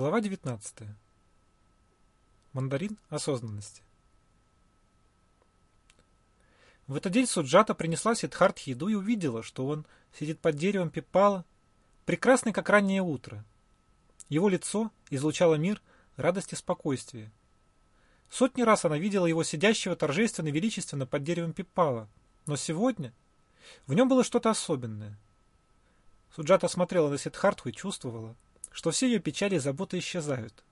Глава 19. Мандарин осознанности. В этот день Суджата принесла Сидхартхе еду и увидела, что он сидит под деревом пипала, прекрасный, как раннее утро. Его лицо излучало мир, радость и спокойствие. Сотни раз она видела его сидящего торжественно и величественно под деревом пипала, но сегодня в нем было что-то особенное. Суджата смотрела на Сидхартху и чувствовала, что все ее печали и заботы исчезают.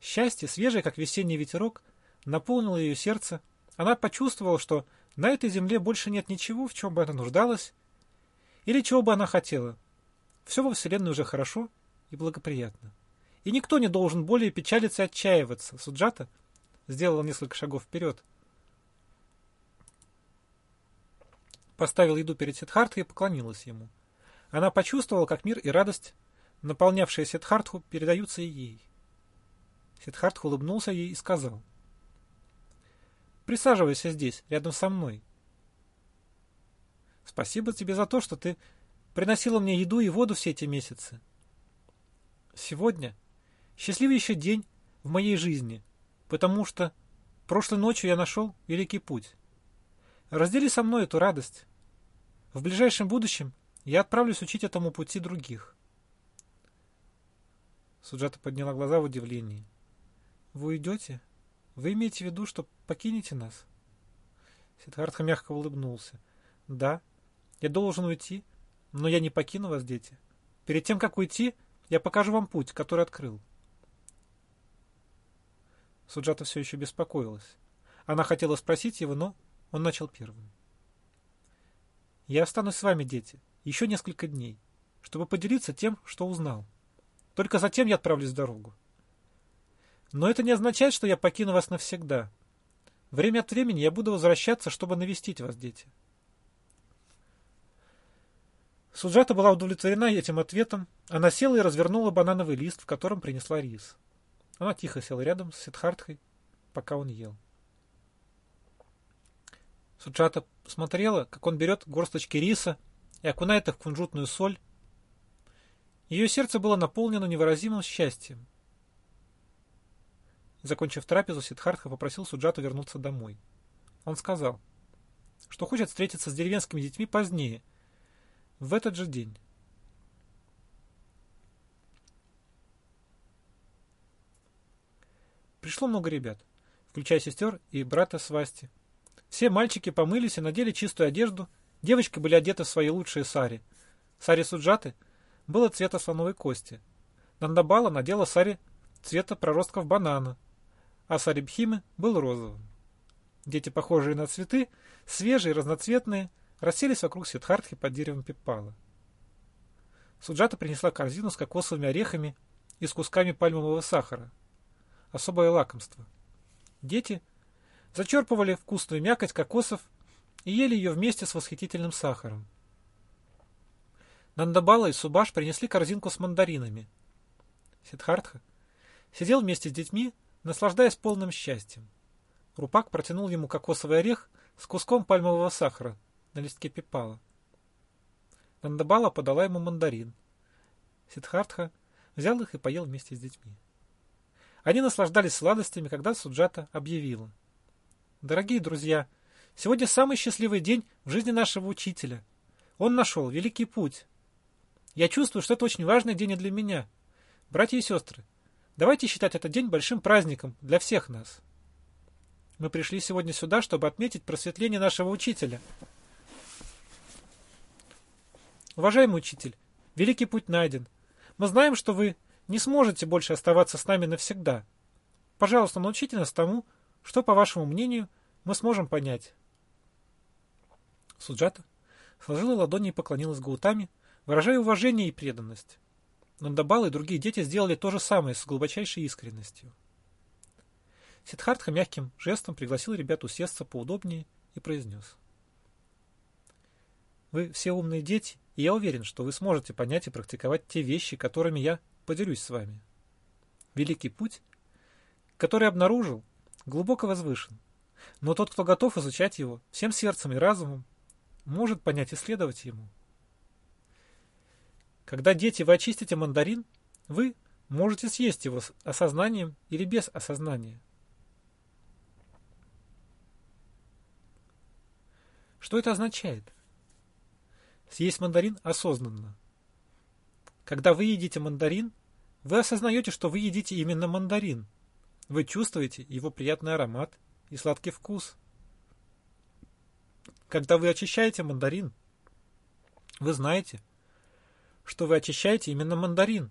Счастье, свежее, как весенний ветерок, наполнило ее сердце она почувствовала, что на этой земле больше нет ничего, в чем бы она нуждалась, или чего бы она хотела. Все во Вселенной уже хорошо и благоприятно. И никто не должен более печалиться и отчаиваться. Суджата сделала несколько шагов вперед. Поставила еду перед Сидхартхой и поклонилась ему. Она почувствовала, как мир и радость, наполнявшие Сидхартху, передаются и ей. Сидхартх улыбнулся ей и сказал — Присаживайся здесь, рядом со мной. Спасибо тебе за то, что ты приносила мне еду и воду все эти месяцы. Сегодня счастливейший день в моей жизни, потому что прошлой ночью я нашел великий путь. Раздели со мной эту радость. В ближайшем будущем я отправлюсь учить этому пути других. Суджата подняла глаза в удивлении. Вы уйдете? Вы имеете в виду, что покинете нас? Сиддхартха мягко улыбнулся. Да, я должен уйти, но я не покину вас, дети. Перед тем, как уйти, я покажу вам путь, который открыл. Суджата все еще беспокоилась. Она хотела спросить его, но он начал первым. Я останусь с вами, дети, еще несколько дней, чтобы поделиться тем, что узнал. Только затем я отправлюсь в дорогу. Но это не означает, что я покину вас навсегда. Время от времени я буду возвращаться, чтобы навестить вас, дети. Суджата была удовлетворена этим ответом. Она села и развернула банановый лист, в котором принесла рис. Она тихо села рядом с Сидхартхой, пока он ел. Суджата смотрела, как он берет горсточки риса и окунает их в кунжутную соль. Ее сердце было наполнено невыразимым счастьем. Закончив трапезу, Сидхартха попросил Суджату вернуться домой. Он сказал, что хочет встретиться с деревенскими детьми позднее, в этот же день. Пришло много ребят, включая сестер и брата Свасти. Все мальчики помылись и надели чистую одежду, девочки были одеты в свои лучшие сари. Сари Суджаты было цвета слоновой кости. Нандабала надела сари цвета проростков банана, а Сарибхимы был розовым. Дети, похожие на цветы, свежие, разноцветные, расселись вокруг Сидхартхи под деревом пипала. Суджата принесла корзину с кокосовыми орехами и с кусками пальмового сахара. Особое лакомство. Дети зачерпывали вкусную мякоть кокосов и ели ее вместе с восхитительным сахаром. Нандабала и Субаш принесли корзинку с мандаринами. Сидхартха сидел вместе с детьми наслаждаясь полным счастьем. Рупак протянул ему кокосовый орех с куском пальмового сахара на листке пипала. Нандабала подала ему мандарин. Сидхартха взял их и поел вместе с детьми. Они наслаждались сладостями, когда Суджата объявила. «Дорогие друзья, сегодня самый счастливый день в жизни нашего учителя. Он нашел великий путь. Я чувствую, что это очень важный день для меня. Братья и сестры, Давайте считать этот день большим праздником для всех нас. Мы пришли сегодня сюда, чтобы отметить просветление нашего учителя. Уважаемый учитель, великий путь найден. Мы знаем, что вы не сможете больше оставаться с нами навсегда. Пожалуйста, научите нас тому, что, по вашему мнению, мы сможем понять. Суджата сложила ладони и поклонилась Гаутами, выражая уважение и преданность. Нандабал и другие дети сделали то же самое с глубочайшей искренностью. Сидхартха мягким жестом пригласил ребят усесться поудобнее и произнес. Вы все умные дети, и я уверен, что вы сможете понять и практиковать те вещи, которыми я поделюсь с вами. Великий путь, который обнаружил, глубоко возвышен. Но тот, кто готов изучать его всем сердцем и разумом, может понять и следовать ему. Когда, дети, вы очистите мандарин, вы можете съесть его с осознанием или без осознания. Что это означает? Съесть мандарин осознанно. Когда вы едите мандарин, вы осознаете, что вы едите именно мандарин. Вы чувствуете его приятный аромат и сладкий вкус. Когда вы очищаете мандарин, вы знаете, что вы очищаете именно мандарин.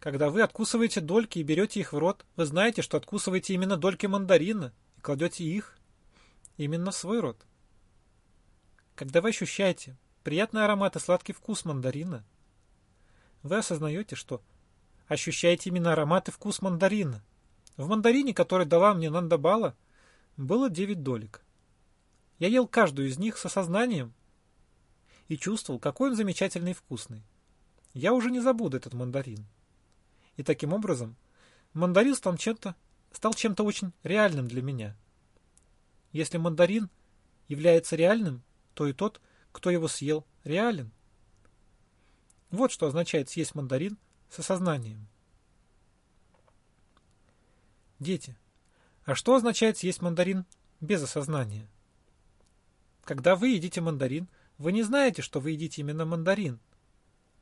Когда вы откусываете дольки и берете их в рот, вы знаете, что откусываете именно дольки мандарина и кладете их именно в свой рот. Когда вы ощущаете приятный аромат и сладкий вкус мандарина, вы осознаете, что ощущаете именно аромат и вкус мандарина. В мандарине, который дала мне Нандабала, было девять долек. Я ел каждую из них с осознанием и чувствовал, какой он замечательный и вкусный. Я уже не забуду этот мандарин. И таким образом мандарин стал чем-то стал чем-то очень реальным для меня. Если мандарин является реальным, то и тот, кто его съел, реален. Вот что означает съесть мандарин с осознанием. Дети, а что означает съесть мандарин без осознания? Когда вы едите мандарин, вы не знаете, что вы едите именно мандарин.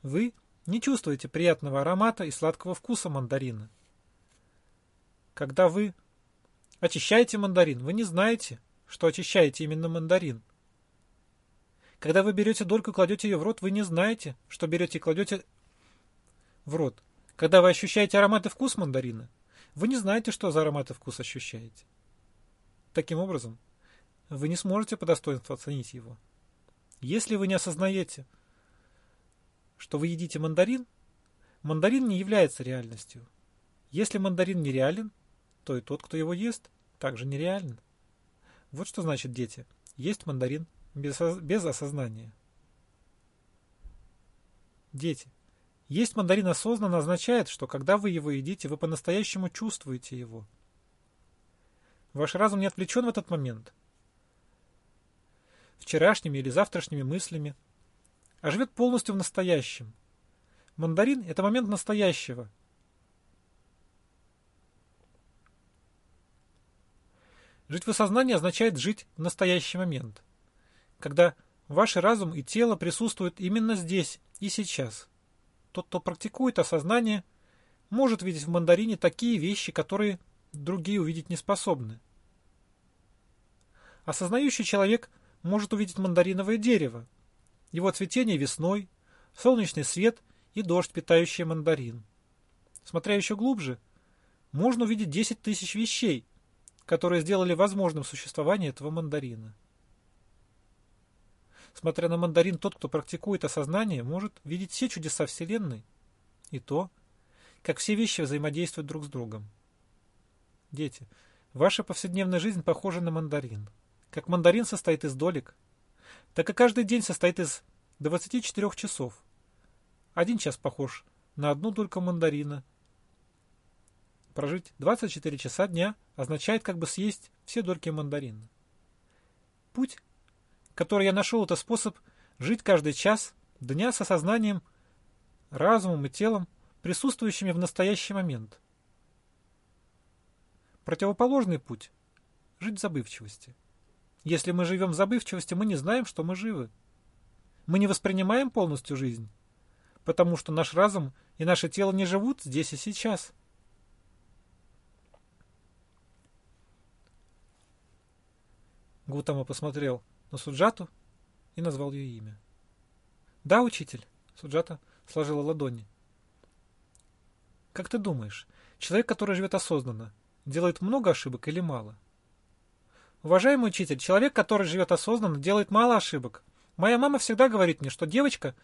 Вы не чувствуете приятного аромата и сладкого вкуса мандарина. Когда вы очищаете мандарин, вы не знаете, что очищаете именно мандарин. Когда вы берете дольку и кладете ее в рот, вы не знаете, что берете и кладете в рот. Когда вы ощущаете аромат и вкус мандарина, вы не знаете, что за аромат и вкус ощущаете. Таким образом, вы не сможете по достоинству оценить его. Если вы не осознаете, что вы едите мандарин, мандарин не является реальностью. Если мандарин нереален, то и тот, кто его ест, также нереален. Вот что значит, дети, есть мандарин без, без осознания. Дети. Есть мандарин осознанно означает, что когда вы его едите, вы по-настоящему чувствуете его. Ваш разум не отвлечен в этот момент вчерашними или завтрашними мыслями, а живет полностью в настоящем. Мандарин – это момент настоящего. Жить в осознании означает жить в настоящий момент – когда ваш разум и тело присутствуют именно здесь и сейчас. Тот, кто практикует осознание, может видеть в мандарине такие вещи, которые другие увидеть не способны. Осознающий человек может увидеть мандариновое дерево, его цветение весной, солнечный свет и дождь, питающий мандарин. Смотря еще глубже, можно увидеть 10 тысяч вещей, которые сделали возможным существование этого мандарина. Смотря на мандарин, тот, кто практикует осознание, может видеть все чудеса Вселенной и то, как все вещи взаимодействуют друг с другом. Дети, ваша повседневная жизнь похожа на мандарин. Как мандарин состоит из долек, так и каждый день состоит из 24 часов. Один час похож на одну дольку мандарина. Прожить 24 часа дня означает как бы съесть все дольки мандарина. Путь который я нашел, это способ жить каждый час дня с осознанием, разумом и телом, присутствующими в настоящий момент. Противоположный путь – жить в забывчивости. Если мы живем в забывчивости, мы не знаем, что мы живы. Мы не воспринимаем полностью жизнь, потому что наш разум и наше тело не живут здесь и сейчас. Гутама посмотрел на Суджату и назвал ее имя. «Да, учитель», — Суджата сложила ладони. «Как ты думаешь, человек, который живет осознанно, делает много ошибок или мало?» «Уважаемый учитель, человек, который живет осознанно, делает мало ошибок. Моя мама всегда говорит мне, что девочка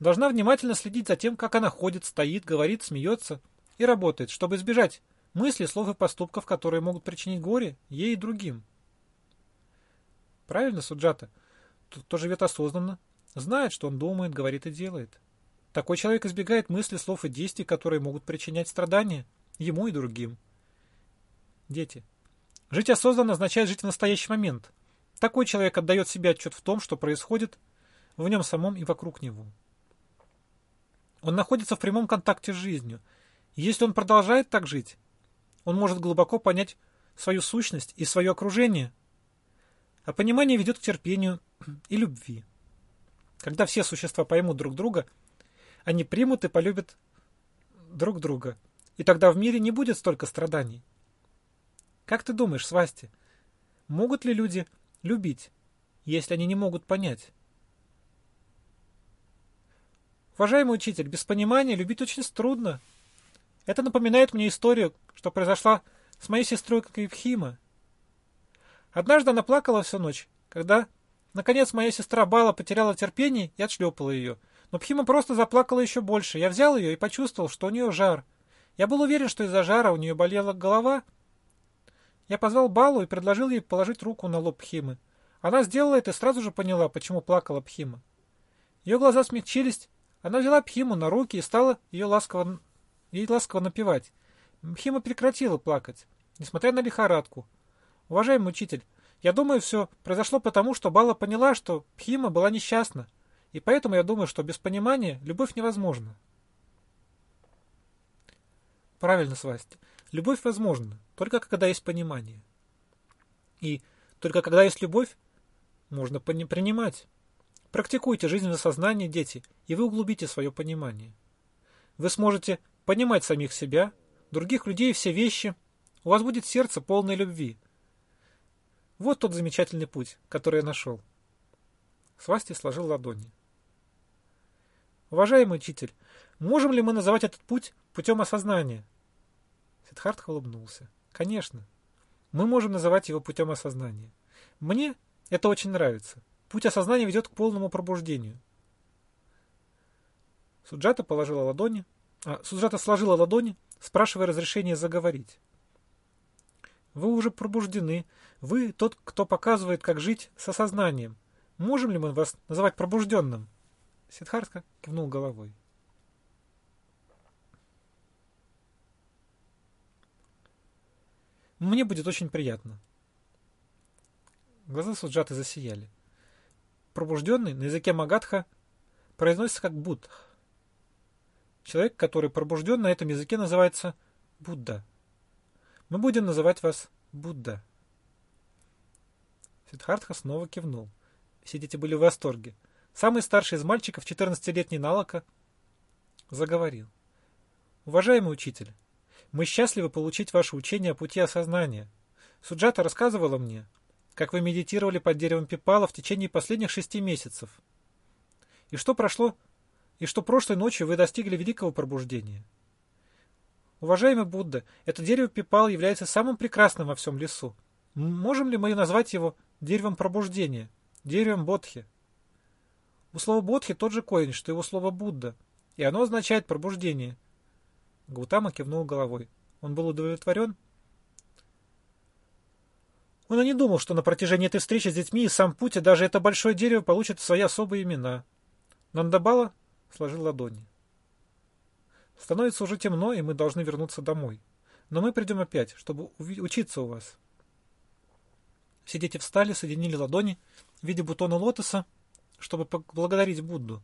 должна внимательно следить за тем, как она ходит, стоит, говорит, смеется и работает, чтобы избежать мыслей, слов и поступков, которые могут причинить горе ей и другим. Правильно, Суджата? Тот, кто живет осознанно, знает, что он думает, говорит и делает. Такой человек избегает мысли, слов и действий, которые могут причинять страдания ему и другим. Дети. Жить осознанно означает жить в настоящий момент. Такой человек отдает себе отчет в том, что происходит в нем самом и вокруг него. Он находится в прямом контакте с жизнью. Если он продолжает так жить, он может глубоко понять свою сущность и свое окружение. А понимание ведет к терпению и любви. Когда все существа поймут друг друга, они примут и полюбят друг друга. И тогда в мире не будет столько страданий. Как ты думаешь, Свасти, могут ли люди любить, если они не могут понять? Уважаемый учитель, без понимания любить очень трудно. Это напоминает мне историю, что произошла с моей сестрой Кайпхима. Однажды она плакала всю ночь, когда, наконец, моя сестра Бала потеряла терпение и отшлепала ее. Но Пхима просто заплакала еще больше. Я взял ее и почувствовал, что у нее жар. Я был уверен, что из-за жара у нее болела голова. Я позвал Балу и предложил ей положить руку на лоб Пхимы. Она сделала это и сразу же поняла, почему плакала Пхима. Ее глаза смягчились, она взяла Пхиму на руки и стала ее ласково, ей ласково напевать. Пхима прекратила плакать, несмотря на лихорадку. Уважаемый учитель, я думаю, все произошло потому, что Бала поняла, что Пхима была несчастна, и поэтому я думаю, что без понимания любовь невозможна. Правильно, Свасти. Любовь возможна, только когда есть понимание. И только когда есть любовь, можно принимать. Практикуйте жизненное сознание, дети, и вы углубите свое понимание. Вы сможете понимать самих себя, других людей и все вещи. У вас будет сердце полное любви. Вот тот замечательный путь, который я нашел. Свасти сложил ладони. Уважаемый учитель, можем ли мы называть этот путь путем осознания? Сиддхартха улыбнулся. Конечно. Мы можем называть его путем осознания. Мне это очень нравится. Путь осознания ведет к полному пробуждению. Суджата положила ладони, а, Суджата сложила ладони, спрашивая разрешения заговорить. Вы уже пробуждены. Вы тот, кто показывает, как жить с осознанием. Можем ли мы вас называть пробужденным? Сидхартка кивнул головой. Мне будет очень приятно. Глаза Суджаты засияли пробужденный на языке Магадха произносится как Будх. Человек, который пробужден на этом языке, называется Будда. Мы будем называть вас Будда. Сиддхартха снова кивнул. Все дети были в восторге. Самый старший из мальчиков, 14-летний Налака, заговорил. Уважаемый учитель, мы счастливы получить ваше учение о пути осознания. Суджата рассказывала мне, как вы медитировали под деревом пипала в течение последних шести месяцев. И что прошло, и что прошлой ночью вы достигли великого пробуждения. Уважаемый Будда, это дерево пипал является самым прекрасным во всем лесу. Можем ли мы назвать его деревом пробуждения, деревом Бодхи? У слова Бодхи тот же корень, что и у слова Будда, и оно означает пробуждение. Гутама кивнул головой. Он был удовлетворен он и не думал, что на протяжении этой встречи с детьми и сам путь, и даже это большое дерево получат свои особые имена. Нандабала сложил ладони. Становится уже темно, и мы должны вернуться домой. Но мы придем опять, чтобы учиться у вас. Все дети встали, соединили ладони в виде бутона лотоса, чтобы поблагодарить Будду.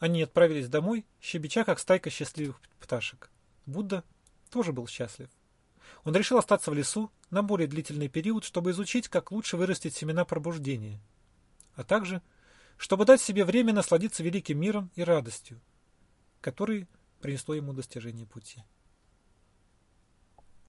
Они отправились домой, щебеча, как стайка счастливых пташек. Будда тоже был счастлив. Он решил остаться в лесу на более длительный период, чтобы изучить, как лучше вырастить семена пробуждения, а также, чтобы дать себе время насладиться великим миром и радостью, которые принесло ему достижение пути.